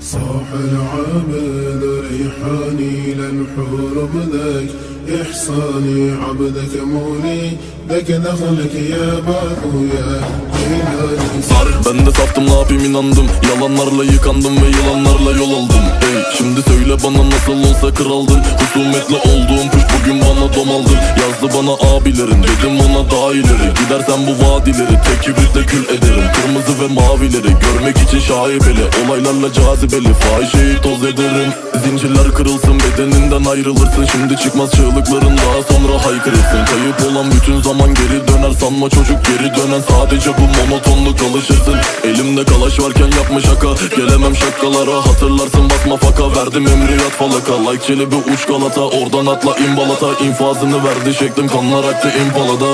صاح العابد ريحاني للحور بذاك إحصاني عبدك مولي ذاك دخلك يا بابو يا جيلاني Ben de saftım ne yapayım inandım Yalanlarla yıkandım ve yılanlarla yol aldım Ey şimdi söyle bana nasıl olsa kraldım Husumetli olduğum kuş bugün bana domaldı Yazdı bana abilerin dedim ona daha ileri Gidersen bu vadileri tek kibritle kül ederim. Kırmızı ve mavileri görmek için şaibeli Olaylarla cazibeli. Fahişeyi toz ederim. Zincirler kırılsın bedeninden ayrılırsın. Şimdi çıkmaz çığlıkların daha sonra haykırırsın. Kayıp olan bütün zaman geri döner sanma çocuk geri dönen. Sadece bu monotonluk alışırsın. Elimde kalaş varken yapma şaka. Gelemem şakalara hatırlarsın basma faka. Verdim emriyat falaka. Like çelebi uç galata. Oradan atla imbalata. İnfazını verdi şeklim kanlar aktı impalada.